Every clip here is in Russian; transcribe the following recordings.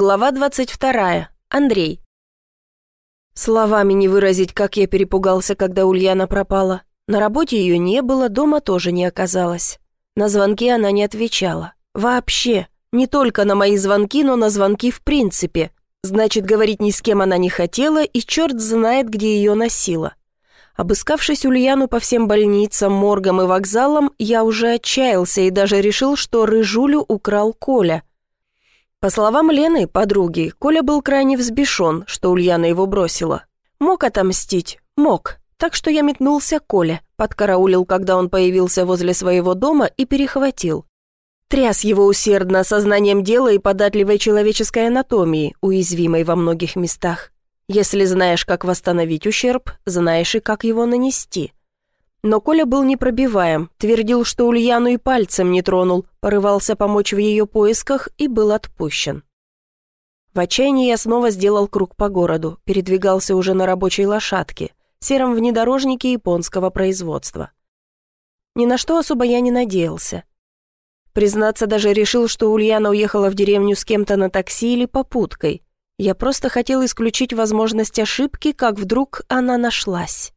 Глава 22. Андрей. Словами не выразить, как я перепугался, когда Ульяна пропала. На работе ее не было, дома тоже не оказалось. На звонки она не отвечала. Вообще. Не только на мои звонки, но на звонки в принципе. Значит, говорить ни с кем она не хотела, и черт знает, где ее носила. Обыскавшись Ульяну по всем больницам, моргам и вокзалам, я уже отчаялся и даже решил, что рыжулю украл Коля. По словам Лены, подруги, Коля был крайне взбешен, что Ульяна его бросила. Мог отомстить? Мог. Так что я метнулся к Коле, подкараулил, когда он появился возле своего дома и перехватил. Тряс его усердно сознанием дела и податливой человеческой анатомии, уязвимой во многих местах. Если знаешь, как восстановить ущерб, знаешь и как его нанести. Но Коля был непробиваем, твердил, что Ульяну и пальцем не тронул, порывался помочь в ее поисках и был отпущен. В отчаянии я снова сделал круг по городу, передвигался уже на рабочей лошадке, сером внедорожнике японского производства. Ни на что особо я не надеялся. Признаться, даже решил, что Ульяна уехала в деревню с кем-то на такси или попуткой. Я просто хотел исключить возможность ошибки, как вдруг она нашлась.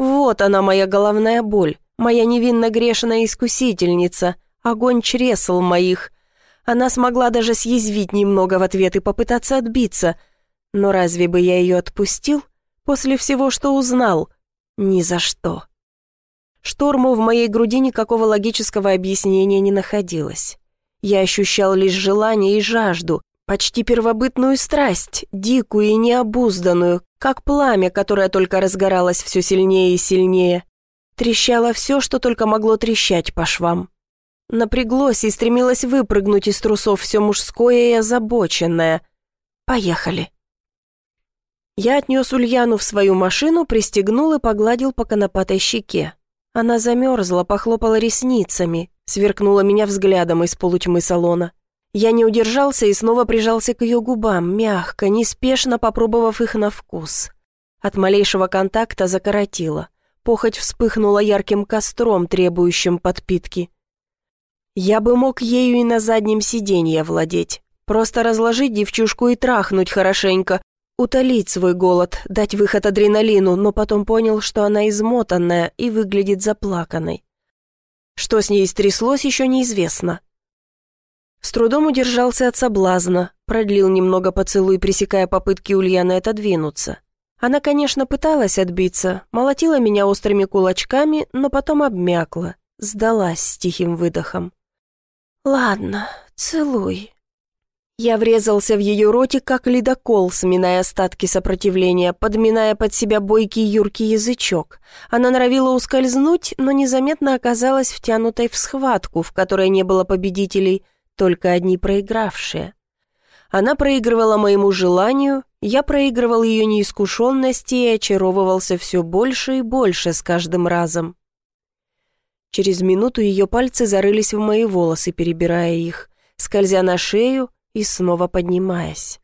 Вот она, моя головная боль, моя невинно грешная искусительница, огонь чресл моих. Она смогла даже съязвить немного в ответ и попытаться отбиться. Но разве бы я ее отпустил? После всего, что узнал? Ни за что. Шторму в моей груди никакого логического объяснения не находилось. Я ощущал лишь желание и жажду, почти первобытную страсть, дикую и необузданную, как пламя, которое только разгоралось все сильнее и сильнее. Трещало все, что только могло трещать по швам. Напряглось и стремилось выпрыгнуть из трусов все мужское и озабоченное. «Поехали». Я отнес Ульяну в свою машину, пристегнул и погладил по конопатой щеке. Она замерзла, похлопала ресницами, сверкнула меня взглядом из полутьмы салона. Я не удержался и снова прижался к ее губам, мягко, неспешно попробовав их на вкус. От малейшего контакта закоротило. Похоть вспыхнула ярким костром, требующим подпитки. Я бы мог ею и на заднем сиденье владеть. Просто разложить девчушку и трахнуть хорошенько, утолить свой голод, дать выход адреналину, но потом понял, что она измотанная и выглядит заплаканной. Что с ней стряслось, еще неизвестно. С трудом удержался от соблазна, продлил немного поцелуй, пресекая попытки Ульяны отодвинуться. Она, конечно, пыталась отбиться, молотила меня острыми кулачками, но потом обмякла, сдалась с тихим выдохом. «Ладно, целуй». Я врезался в ее ротик, как ледокол, сминая остатки сопротивления, подминая под себя бойкий юркий язычок. Она норовила ускользнуть, но незаметно оказалась втянутой в схватку, в которой не было победителей – только одни проигравшие. Она проигрывала моему желанию, я проигрывал ее неискушенности и очаровывался все больше и больше с каждым разом. Через минуту ее пальцы зарылись в мои волосы, перебирая их, скользя на шею и снова поднимаясь.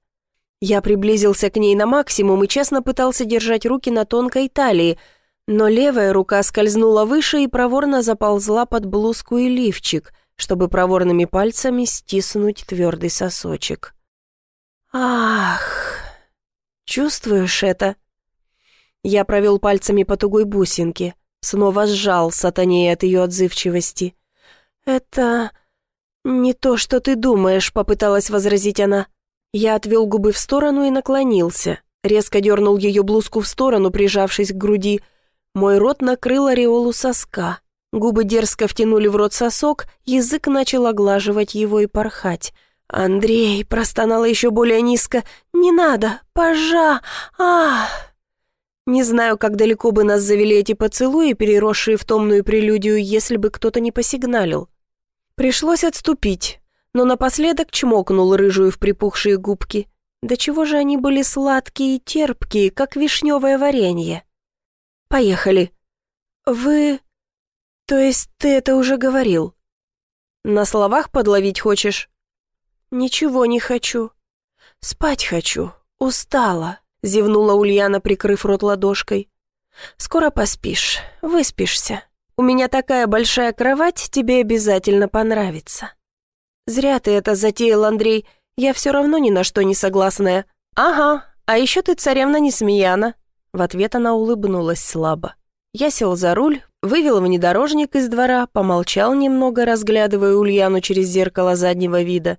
Я приблизился к ней на максимум и честно пытался держать руки на тонкой талии, но левая рука скользнула выше и проворно заползла под блузку и лифчик — чтобы проворными пальцами стиснуть твердый сосочек. «Ах! Чувствуешь это?» Я провел пальцами по тугой бусинке, снова сжал сатанея от ее отзывчивости. «Это не то, что ты думаешь», — попыталась возразить она. Я отвел губы в сторону и наклонился, резко дернул ее блузку в сторону, прижавшись к груди. Мой рот накрыл ореолу соска. Губы дерзко втянули в рот сосок, язык начал оглаживать его и порхать. «Андрей!» — простонала еще более низко. «Не надо! Пожа! а Не знаю, как далеко бы нас завели эти поцелуи, переросшие в томную прелюдию, если бы кто-то не посигналил. Пришлось отступить, но напоследок чмокнул рыжую в припухшие губки. Да чего же они были сладкие и терпкие, как вишневое варенье. «Поехали!» «Вы...» «То есть ты это уже говорил?» «На словах подловить хочешь?» «Ничего не хочу. Спать хочу. Устала», — зевнула Ульяна, прикрыв рот ладошкой. «Скоро поспишь, выспишься. У меня такая большая кровать, тебе обязательно понравится». «Зря ты это затеял, Андрей. Я все равно ни на что не согласная. Ага, а еще ты царевна Несмеяна». В ответ она улыбнулась слабо. Я сел за руль, вывел внедорожник из двора, помолчал немного, разглядывая Ульяну через зеркало заднего вида.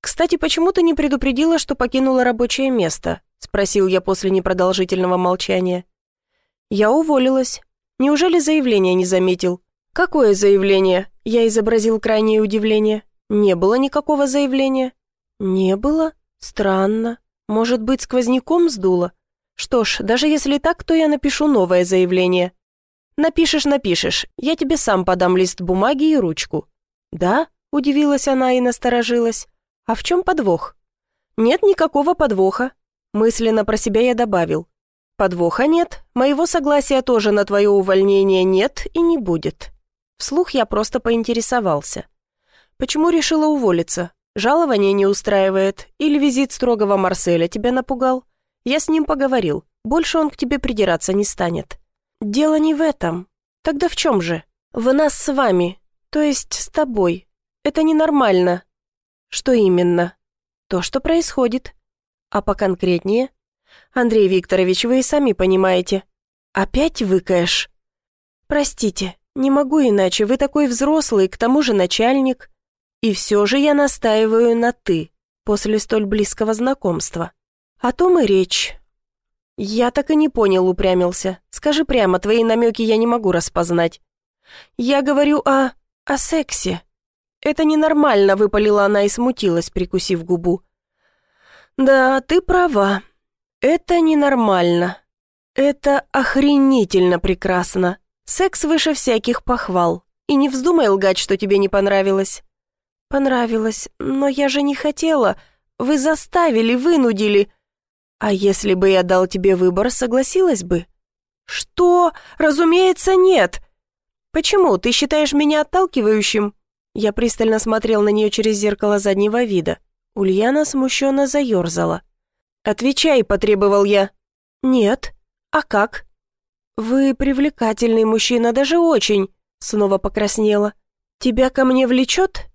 «Кстати, почему ты не предупредила, что покинула рабочее место?» — спросил я после непродолжительного молчания. «Я уволилась. Неужели заявление не заметил?» «Какое заявление?» — я изобразил крайнее удивление. «Не было никакого заявления». «Не было? Странно. Может быть, сквозняком сдуло? Что ж, даже если так, то я напишу новое заявление». «Напишешь, напишешь. Я тебе сам подам лист бумаги и ручку». «Да?» — удивилась она и насторожилась. «А в чем подвох?» «Нет никакого подвоха». Мысленно про себя я добавил. «Подвоха нет, моего согласия тоже на твое увольнение нет и не будет». Вслух я просто поинтересовался. «Почему решила уволиться? Жалование не устраивает? Или визит строгого Марселя тебя напугал? Я с ним поговорил, больше он к тебе придираться не станет». «Дело не в этом. Тогда в чем же? В нас с вами, то есть с тобой. Это ненормально. Что именно? То, что происходит. А поконкретнее? Андрей Викторович, вы и сами понимаете. Опять выкаешь? Простите, не могу иначе, вы такой взрослый, к тому же начальник. И все же я настаиваю на «ты» после столь близкого знакомства. О том и речь. Я так и не понял, упрямился. Скажи прямо, твои намеки я не могу распознать. Я говорю о... о сексе. «Это ненормально», — выпалила она и смутилась, прикусив губу. «Да, ты права. Это ненормально. Это охренительно прекрасно. Секс выше всяких похвал. И не вздумай лгать, что тебе не понравилось». «Понравилось, но я же не хотела. Вы заставили, вынудили. А если бы я дал тебе выбор, согласилась бы?» «Что? Разумеется, нет!» «Почему? Ты считаешь меня отталкивающим?» Я пристально смотрел на нее через зеркало заднего вида. Ульяна смущенно заерзала. «Отвечай», — потребовал я. «Нет. А как?» «Вы привлекательный мужчина, даже очень», — снова покраснела. «Тебя ко мне влечет?»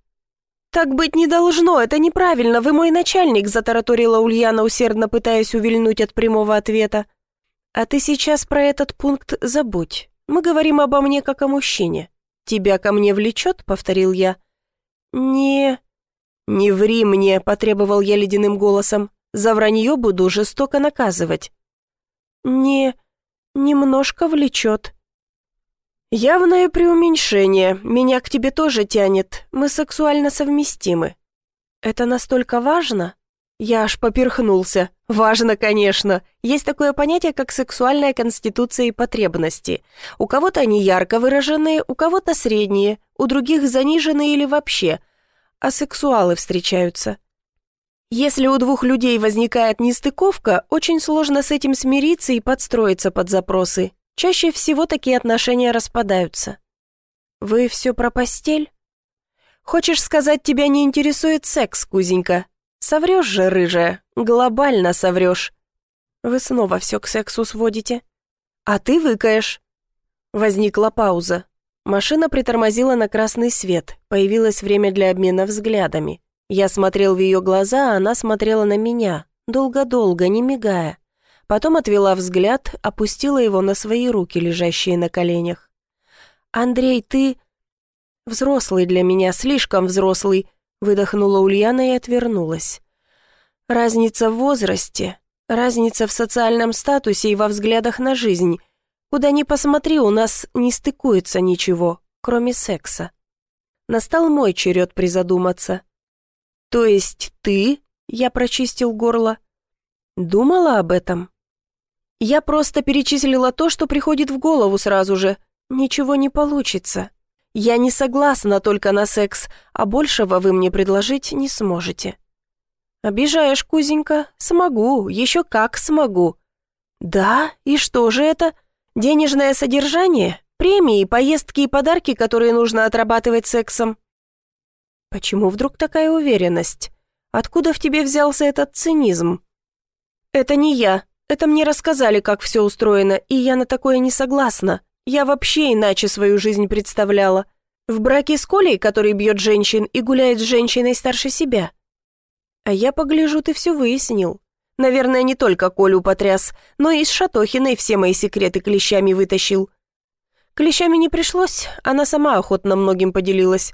«Так быть не должно, это неправильно, вы мой начальник», — затараторила Ульяна, усердно пытаясь увильнуть от прямого ответа. «А ты сейчас про этот пункт забудь. Мы говорим обо мне как о мужчине. «Тебя ко мне влечет?» — повторил я. «Не...» «Не ври мне», — потребовал я ледяным голосом. «За вранье буду жестоко наказывать». «Не... немножко влечет». «Явное преуменьшение. Меня к тебе тоже тянет. Мы сексуально совместимы». «Это настолько важно?» Я аж поперхнулся. Важно, конечно. Есть такое понятие, как сексуальная конституция и потребности. У кого-то они ярко выраженные, у кого-то средние, у других заниженные или вообще. А сексуалы встречаются. Если у двух людей возникает нестыковка, очень сложно с этим смириться и подстроиться под запросы. Чаще всего такие отношения распадаются. Вы все про постель? Хочешь сказать, тебя не интересует секс, кузенька? Соврешь же, рыжая, глобально соврешь. Вы снова все к сексу сводите. А ты выкаешь. Возникла пауза. Машина притормозила на красный свет. Появилось время для обмена взглядами. Я смотрел в ее глаза, а она смотрела на меня. Долго-долго, не мигая. Потом отвела взгляд, опустила его на свои руки, лежащие на коленях. «Андрей, ты...» «Взрослый для меня, слишком взрослый. Выдохнула Ульяна и отвернулась. Разница в возрасте, разница в социальном статусе и во взглядах на жизнь. Куда ни посмотри, у нас не стыкуется ничего, кроме секса. Настал мой черед призадуматься. «То есть ты?» — я прочистил горло. «Думала об этом?» «Я просто перечислила то, что приходит в голову сразу же. Ничего не получится. Я не согласна только на секс, а большего вы мне предложить не сможете». «Обижаешь, кузенька? Смогу, еще как смогу». «Да? И что же это? Денежное содержание? Премии, поездки и подарки, которые нужно отрабатывать сексом?» «Почему вдруг такая уверенность? Откуда в тебе взялся этот цинизм?» «Это не я. Это мне рассказали, как все устроено, и я на такое не согласна. Я вообще иначе свою жизнь представляла. В браке с Колей, который бьет женщин и гуляет с женщиной старше себя. А я погляжу, ты все выяснил. Наверное, не только Колю потряс, но и с Шатохиной все мои секреты клещами вытащил. Клещами не пришлось, она сама охотно многим поделилась.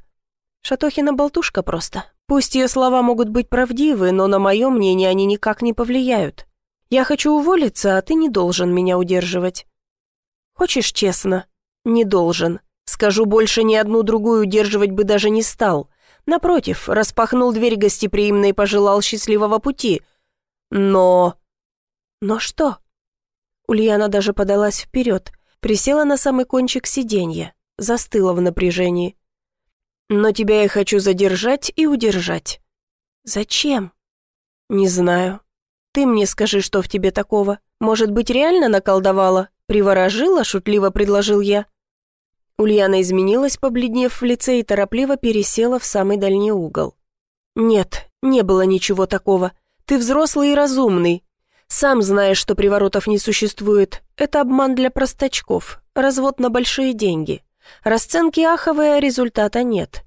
Шатохина болтушка просто. Пусть ее слова могут быть правдивы, но на мое мнение они никак не повлияют. Я хочу уволиться, а ты не должен меня удерживать. Хочешь честно? Не должен. Скажу больше, ни одну другую удерживать бы даже не стал. Напротив, распахнул дверь гостеприимно и пожелал счастливого пути. Но... Но что? Ульяна даже подалась вперед, присела на самый кончик сиденья, застыла в напряжении. «Но тебя я хочу задержать и удержать». «Зачем?» «Не знаю. Ты мне скажи, что в тебе такого. Может быть, реально наколдовала? Приворожила?» — шутливо предложил я. Ульяна изменилась, побледнев в лице, и торопливо пересела в самый дальний угол. «Нет, не было ничего такого. Ты взрослый и разумный. Сам знаешь, что приворотов не существует. Это обман для простачков, развод на большие деньги. Расценки аховые, а результата нет.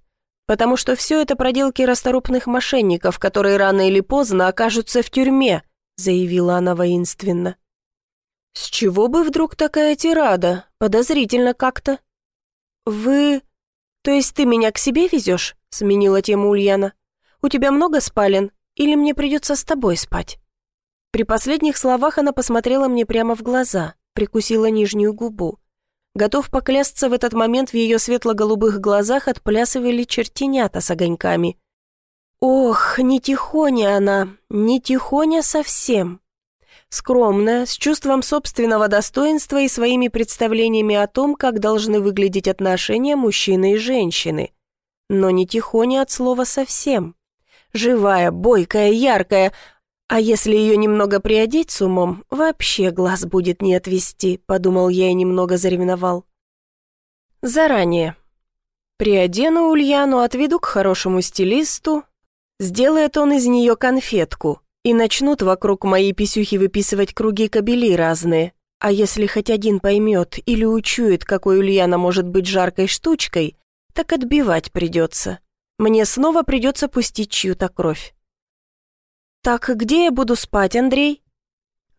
Потому что все это проделки расторопных мошенников, которые рано или поздно окажутся в тюрьме», заявила она воинственно. «С чего бы вдруг такая тирада? Подозрительно как-то». «Вы... То есть ты меня к себе везешь?» — сменила тему Ульяна. «У тебя много спален? Или мне придется с тобой спать?» При последних словах она посмотрела мне прямо в глаза, прикусила нижнюю губу. Готов поклясться, в этот момент в ее светло-голубых глазах отплясывали чертенята с огоньками. Ох, не тихоня она, не тихоня совсем. Скромная, с чувством собственного достоинства и своими представлениями о том, как должны выглядеть отношения мужчины и женщины. Но не тихоня от слова совсем. Живая, бойкая, яркая, а если ее немного приодеть с умом, вообще глаз будет не отвести, подумал я и немного заревновал. Заранее. Приодену Ульяну, отведу к хорошему стилисту, сделает он из нее конфетку, и начнут вокруг моей писюхи выписывать круги кобели разные. А если хоть один поймет или учует, какой Ульяна может быть жаркой штучкой, так отбивать придется. Мне снова придется пустить чью-то кровь. «Так где я буду спать, Андрей?»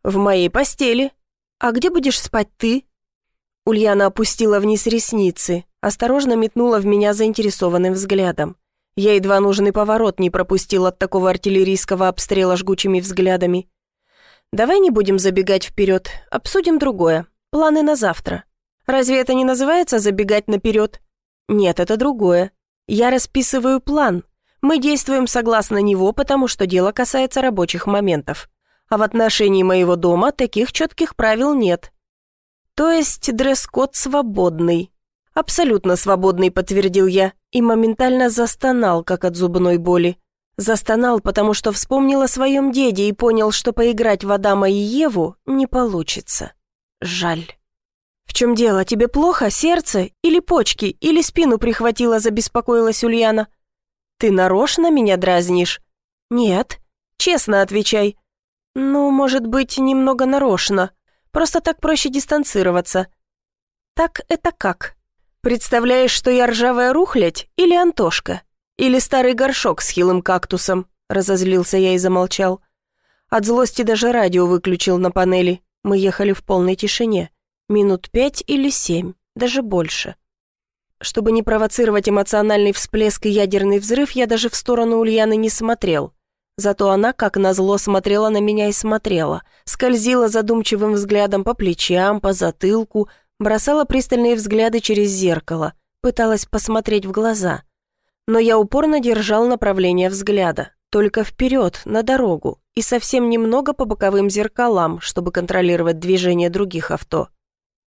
«В моей постели. А где будешь спать ты?» Ульяна опустила вниз ресницы, осторожно метнула в меня заинтересованным взглядом. Я едва нужный поворот не пропустил от такого артиллерийского обстрела жгучими взглядами. «Давай не будем забегать вперед, обсудим другое. Планы на завтра. Разве это не называется забегать наперед? Нет, это другое. Я расписываю план. Мы действуем согласно него, потому что дело касается рабочих моментов. А в отношении моего дома таких четких правил нет. То есть дресс-код свободный. Абсолютно свободный, подтвердил я и моментально застонал, как от зубной боли. Застонал, потому что вспомнил о своем деде и понял, что поиграть в Адама и Еву не получится. Жаль. «В чем дело? Тебе плохо? Сердце? Или почки? Или спину прихватило?» – забеспокоилась Ульяна. «Ты нарочно меня дразнишь?» «Нет. Честно отвечай». «Ну, может быть, немного нарочно. Просто так проще дистанцироваться». «Так это как?» Представляешь, что я ржавая рухлядь или Антошка? Или старый горшок с хилым кактусом?» Разозлился я и замолчал. От злости даже радио выключил на панели. Мы ехали в полной тишине. Минут пять или семь, даже больше. Чтобы не провоцировать эмоциональный всплеск и ядерный взрыв, я даже в сторону Ульяны не смотрел. Зато она, как назло, смотрела на меня и смотрела. Скользила задумчивым взглядом по плечам, по затылку, бросала пристальные взгляды через зеркало, пыталась посмотреть в глаза. Но я упорно держал направление взгляда, только вперед, на дорогу, и совсем немного по боковым зеркалам, чтобы контролировать движение других авто.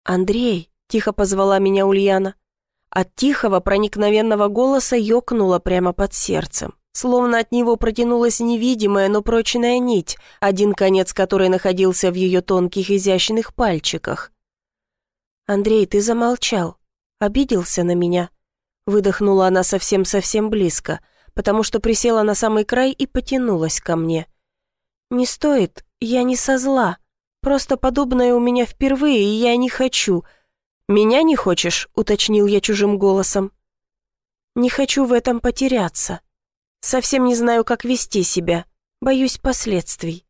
«Андрей», — тихо позвала меня Ульяна. От тихого, проникновенного голоса ёкнуло прямо под сердцем. Словно от него протянулась невидимая, но прочная нить, один конец которой находился в ее тонких изящных пальчиках. «Андрей, ты замолчал. Обиделся на меня?» Выдохнула она совсем-совсем близко, потому что присела на самый край и потянулась ко мне. «Не стоит, я не со зла. Просто подобное у меня впервые, и я не хочу». «Меня не хочешь?» — уточнил я чужим голосом. «Не хочу в этом потеряться. Совсем не знаю, как вести себя. Боюсь последствий.